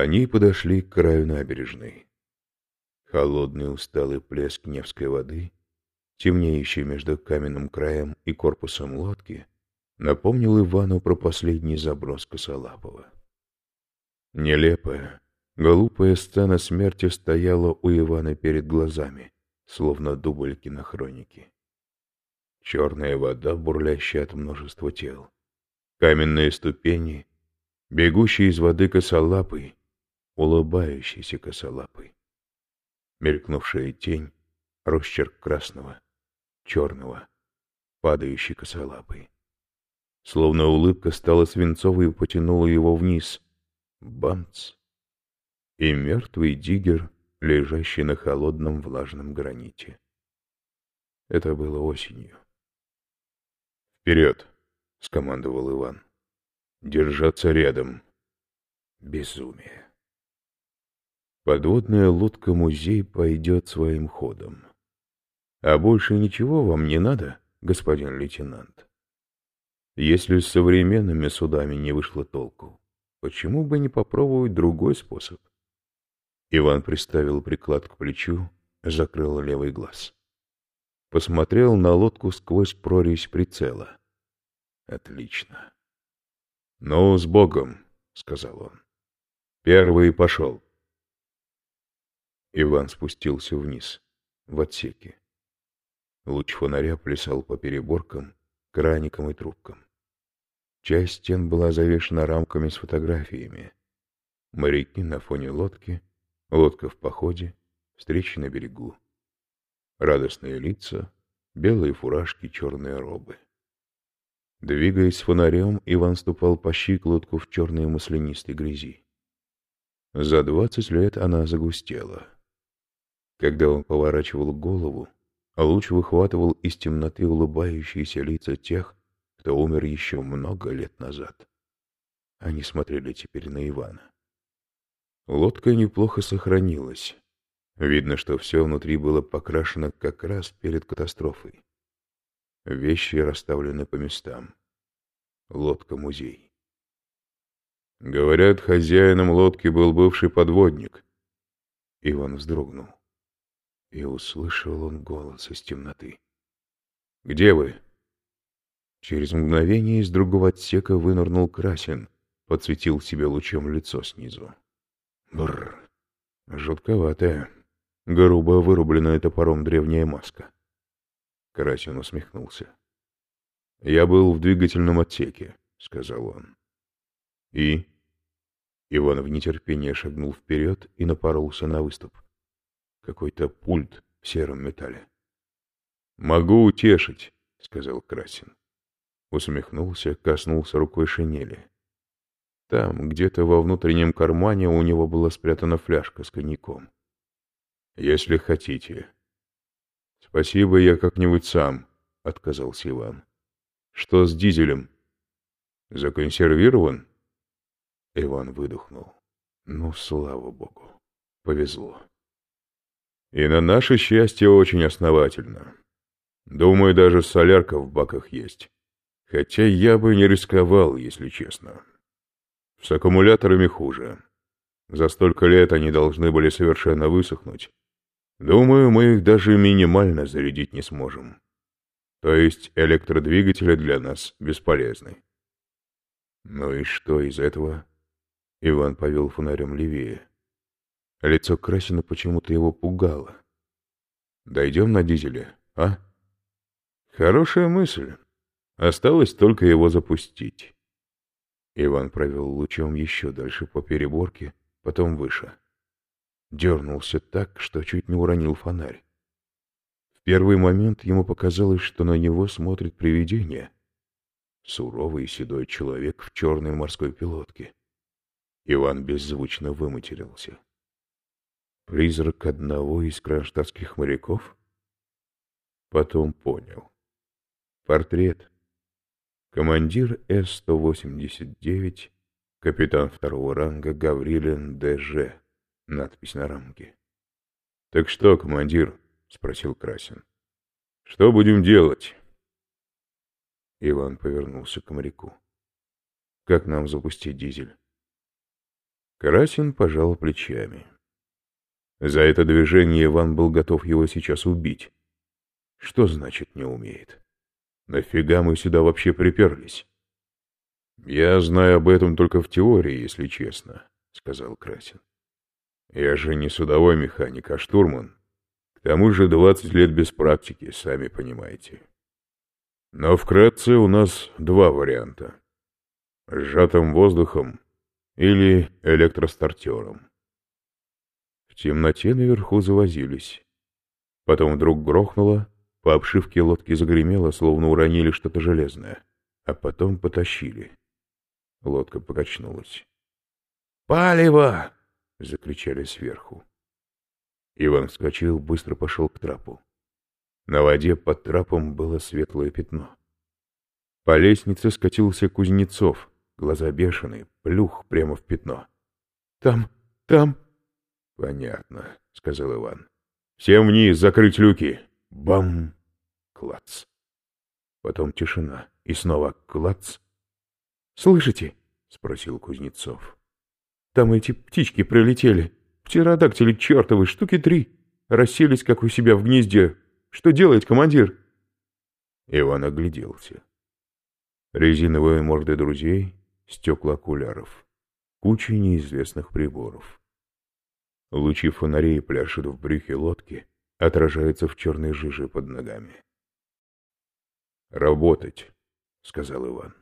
Они подошли к краю набережной. Холодный усталый плеск Невской воды, темнеющий между каменным краем и корпусом лодки, напомнил Ивану про последний заброс Косолапова. Нелепая, глупая сцена смерти стояла у Ивана перед глазами, словно дубль кинохроники. Черная вода, бурлящая от множества тел. Каменные ступени, бегущий из воды косолапый, улыбающийся косолапый. Мелькнувшая тень, росчерк красного, черного, падающий косолапый. Словно улыбка стала свинцовой и потянула его вниз. Бамц! И мертвый диггер, лежащий на холодном влажном граните. Это было осенью. «Вперед!» — скомандовал Иван. «Держаться рядом. Безумие». Подводная лодка-музей пойдет своим ходом. А больше ничего вам не надо, господин лейтенант? Если с современными судами не вышло толку, почему бы не попробовать другой способ? Иван приставил приклад к плечу, закрыл левый глаз. Посмотрел на лодку сквозь прорезь прицела. Отлично. «Ну, с Богом!» — сказал он. «Первый пошел!» Иван спустился вниз, в отсеке. Луч фонаря плясал по переборкам, краникам и трубкам. Часть стен была завешена рамками с фотографиями. Моряки на фоне лодки, лодка в походе, встречи на берегу. Радостные лица, белые фуражки, черные робы. Двигаясь фонарем, Иван ступал по щиколотку в черной маслянистой грязи. За двадцать лет она загустела. Когда он поворачивал голову, луч выхватывал из темноты улыбающиеся лица тех, кто умер еще много лет назад. Они смотрели теперь на Ивана. Лодка неплохо сохранилась. Видно, что все внутри было покрашено как раз перед катастрофой. Вещи расставлены по местам. Лодка-музей. Говорят, хозяином лодки был бывший подводник. Иван вздрогнул. И услышал он голос из темноты. «Где вы?» Через мгновение из другого отсека вынырнул Красин, подсветил себе лучом лицо снизу. Бррр, жутковатая, грубо вырубленная топором древняя маска. Красин усмехнулся. «Я был в двигательном отсеке», — сказал он. «И?» Иван в нетерпении шагнул вперед и напоролся на выступ какой-то пульт в сером металле. «Могу утешить», — сказал Красин. Усмехнулся, коснулся рукой шинели. Там, где-то во внутреннем кармане, у него была спрятана фляжка с коньяком. «Если хотите». «Спасибо, я как-нибудь сам», — отказался Иван. «Что с дизелем?» «Законсервирован?» Иван выдохнул. «Ну, слава богу, повезло». И на наше счастье очень основательно. Думаю, даже солярка в баках есть. Хотя я бы не рисковал, если честно. С аккумуляторами хуже. За столько лет они должны были совершенно высохнуть. Думаю, мы их даже минимально зарядить не сможем. То есть электродвигатели для нас бесполезны. Ну и что из этого? Иван повел фонарем левее. Лицо Красина почему-то его пугало. «Дойдем на дизеле, а?» «Хорошая мысль. Осталось только его запустить». Иван провел лучом еще дальше по переборке, потом выше. Дернулся так, что чуть не уронил фонарь. В первый момент ему показалось, что на него смотрит привидение. Суровый седой человек в черной морской пилотке. Иван беззвучно выматерился. Призрак одного из кронштадтских моряков? Потом понял. Портрет. Командир С-189, капитан второго ранга Гаврилин Д.Ж. Надпись на рамке. «Так что, командир?» — спросил Красин. «Что будем делать?» Иван повернулся к моряку. «Как нам запустить дизель?» Красин пожал плечами. За это движение Иван был готов его сейчас убить. Что значит не умеет? Нафига мы сюда вообще приперлись? Я знаю об этом только в теории, если честно, сказал Красин. Я же не судовой механик, а штурман. К тому же двадцать лет без практики, сами понимаете. Но вкратце у нас два варианта. Сжатым воздухом или электростартером. В темноте наверху завозились. Потом вдруг грохнуло, по обшивке лодки загремело, словно уронили что-то железное, а потом потащили. Лодка покачнулась. «Палево!» — закричали сверху. Иван вскочил, быстро пошел к трапу. На воде под трапом было светлое пятно. По лестнице скатился Кузнецов, глаза бешеные, плюх прямо в пятно. «Там, там...» «Понятно», — сказал Иван. «Всем вниз, закрыть люки!» Бам! Клац. Потом тишина. И снова клац. «Слышите?» — спросил Кузнецов. «Там эти птички прилетели. Птеродактили чертовы, штуки три. Расселись, как у себя в гнезде. Что делает командир?» Иван огляделся. Резиновые морды друзей, стекла окуляров, куча неизвестных приборов. Лучи фонарей пляшут в брюхе лодки, отражается в черной жиже под ногами. «Работать», — сказал Иван.